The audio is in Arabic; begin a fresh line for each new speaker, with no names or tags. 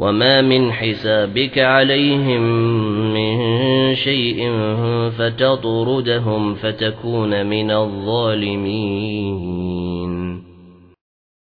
وما من حسابك عليهم من شيء فتطردهم فتكون من الظالمين